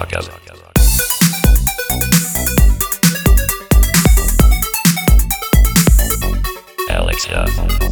Rockalley. Alex Huff.